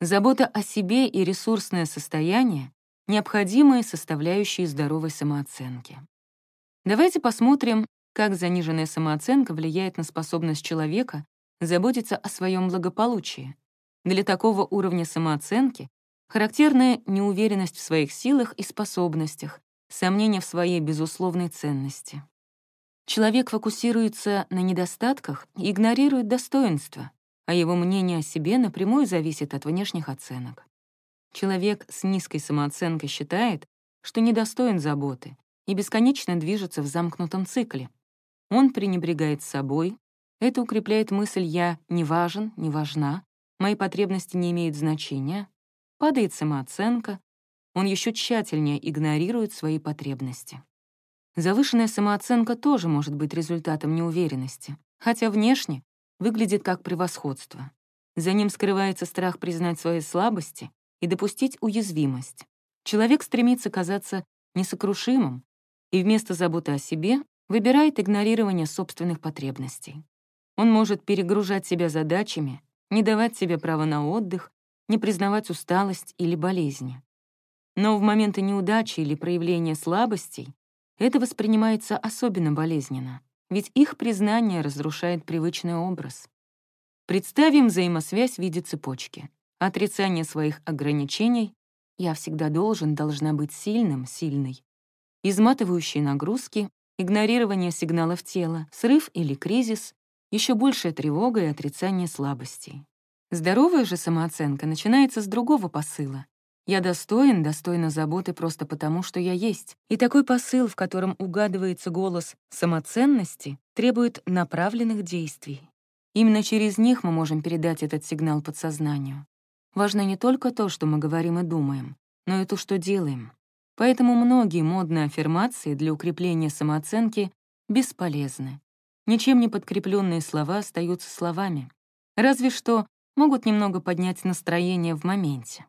Забота о себе и ресурсное состояние — необходимые составляющие здоровой самооценки. Давайте посмотрим, как заниженная самооценка влияет на способность человека заботиться о своем благополучии. Для такого уровня самооценки характерная неуверенность в своих силах и способностях, сомнение в своей безусловной ценности. Человек фокусируется на недостатках и игнорирует достоинства, а его мнение о себе напрямую зависит от внешних оценок. Человек с низкой самооценкой считает, что недостоин заботы и бесконечно движется в замкнутом цикле. Он пренебрегает собой, это укрепляет мысль «я не важен, не важна», «мои потребности не имеют значения», падает самооценка, он еще тщательнее игнорирует свои потребности. Завышенная самооценка тоже может быть результатом неуверенности, хотя внешне выглядит как превосходство. За ним скрывается страх признать свои слабости и допустить уязвимость. Человек стремится казаться несокрушимым и вместо заботы о себе выбирает игнорирование собственных потребностей. Он может перегружать себя задачами, не давать себе права на отдых, не признавать усталость или болезни. Но в моменты неудачи или проявления слабостей это воспринимается особенно болезненно, ведь их признание разрушает привычный образ. Представим взаимосвязь в виде цепочки. Отрицание своих ограничений «я всегда должен, должна быть сильным, сильной», изматывающие нагрузки, игнорирование сигналов тела, срыв или кризис, еще большая тревога и отрицание слабостей. Здоровая же самооценка начинается с другого посыла. Я достоин, достойна заботы просто потому, что я есть. И такой посыл, в котором угадывается голос самоценности, требует направленных действий. Именно через них мы можем передать этот сигнал подсознанию. Важно не только то, что мы говорим и думаем, но и то, что делаем. Поэтому многие модные аффирмации для укрепления самооценки бесполезны. Ничем не подкрепленные слова остаются словами. Разве что могут немного поднять настроение в моменте.